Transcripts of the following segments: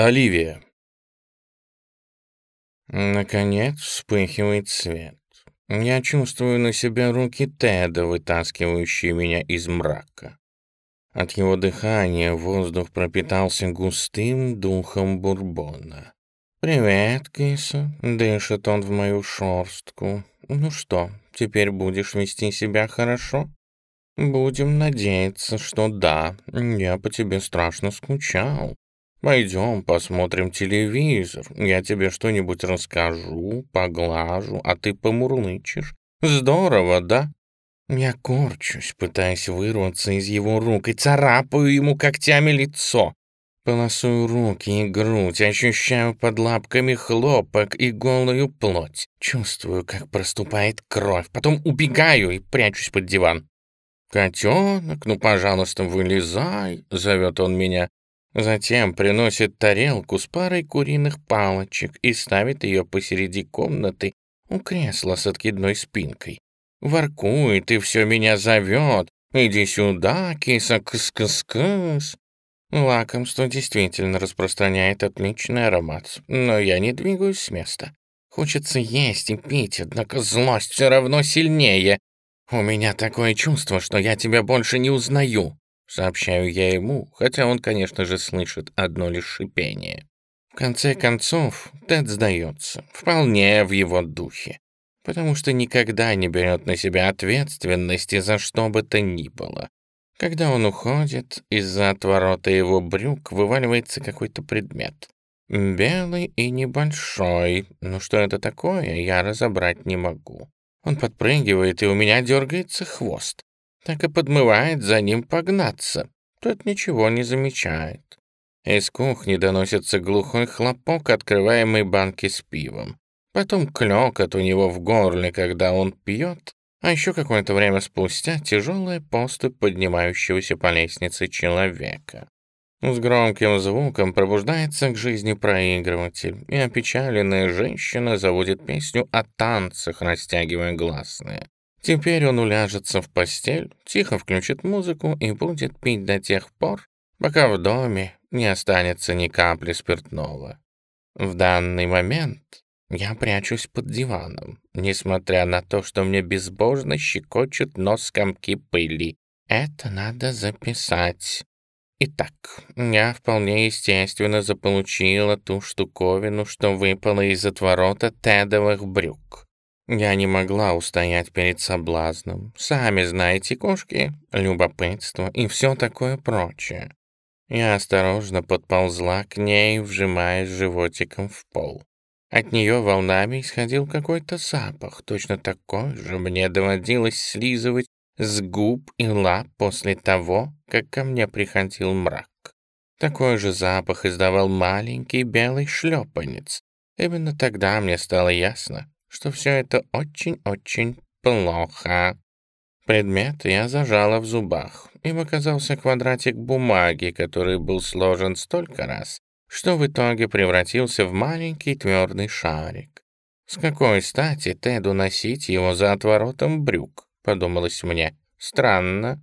Оливия. Наконец вспыхивает свет. Я чувствую на себе руки Теда, вытаскивающие меня из мрака. От его дыхания воздух пропитался густым духом бурбона. «Привет, киса», — дышит он в мою шорстку. «Ну что, теперь будешь вести себя хорошо?» «Будем надеяться, что да. Я по тебе страшно скучал. Пойдем посмотрим телевизор. Я тебе что-нибудь расскажу, поглажу, а ты помурлычешь. Здорово, да? Я корчусь, пытаясь вырваться из его рук и царапаю ему когтями лицо. Полосую руки и грудь, ощущаю под лапками хлопок и голую плоть. Чувствую, как проступает кровь, потом убегаю и прячусь под диван. «Котенок, ну, пожалуйста, вылезай», — зовет он меня. Затем приносит тарелку с парой куриных палочек и ставит ее посреди комнаты у кресла с откидной спинкой. Воркует и все меня зовет. «Иди сюда, киса, кыс-кыс-кыс». Лакомство действительно распространяет отличный аромат, но я не двигаюсь с места. Хочется есть и пить, однако злость все равно сильнее. У меня такое чувство, что я тебя больше не узнаю. Сообщаю я ему, хотя он, конечно же, слышит одно лишь шипение. В конце концов, Тед сдается, вполне в его духе, потому что никогда не берет на себя ответственности за что бы то ни было. Когда он уходит, из-за отворота его брюк вываливается какой-то предмет. Белый и небольшой, но что это такое, я разобрать не могу. Он подпрыгивает, и у меня дергается хвост так и подмывает за ним погнаться. Тот ничего не замечает. Из кухни доносится глухой хлопок открываемой банки с пивом. Потом клёкот у него в горле, когда он пьет, а еще какое-то время спустя тяжелая поступь поднимающегося по лестнице человека. С громким звуком пробуждается к жизни проигрыватель, и опечаленная женщина заводит песню о танцах, растягивая гласные. Теперь он уляжется в постель, тихо включит музыку и будет пить до тех пор, пока в доме не останется ни капли спиртного. В данный момент я прячусь под диваном, несмотря на то, что мне безбожно щекочут нос комки пыли. Это надо записать. Итак, я вполне естественно заполучила ту штуковину, что выпала из отворота тедовых брюк. Я не могла устоять перед соблазном. Сами знаете, кошки, любопытство и все такое прочее. Я осторожно подползла к ней, вжимаясь животиком в пол. От нее волнами исходил какой-то запах, точно такой же мне доводилось слизывать с губ и лап после того, как ко мне приходил мрак. Такой же запах издавал маленький белый шлепанец. Именно тогда мне стало ясно, что все это очень-очень плохо. Предмет я зажала в зубах. Им оказался квадратик бумаги, который был сложен столько раз, что в итоге превратился в маленький твердый шарик. «С какой стати Теду носить его за отворотом брюк?» — подумалось мне. «Странно».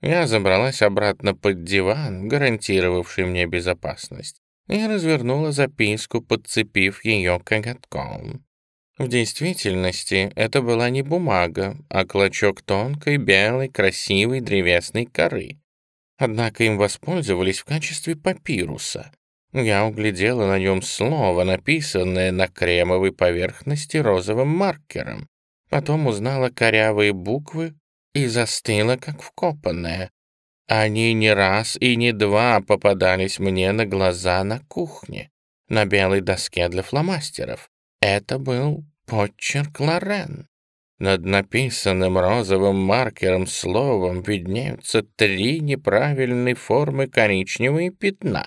Я забралась обратно под диван, гарантировавший мне безопасность, и развернула записку, подцепив ее коготком. В действительности это была не бумага, а клочок тонкой, белой, красивой древесной коры. Однако им воспользовались в качестве папируса. Я углядела на нем слово, написанное на кремовой поверхности розовым маркером. Потом узнала корявые буквы и застыла, как вкопанная. Они не раз и не два попадались мне на глаза на кухне, на белой доске для фломастеров. Это был почерк Лорен. Над написанным розовым маркером словом виднеются три неправильной формы коричневые пятна,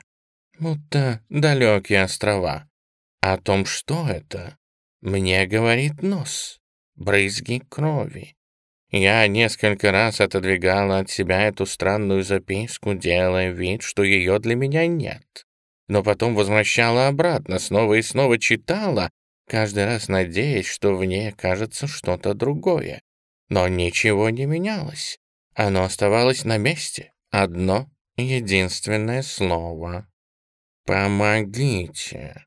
будто далекие острова. О том, что это, мне говорит нос, брызги крови. Я несколько раз отодвигала от себя эту странную записку, делая вид, что ее для меня нет. Но потом возвращала обратно, снова и снова читала, каждый раз надеясь, что в ней окажется что-то другое. Но ничего не менялось. Оно оставалось на месте. Одно единственное слово. «Помогите!»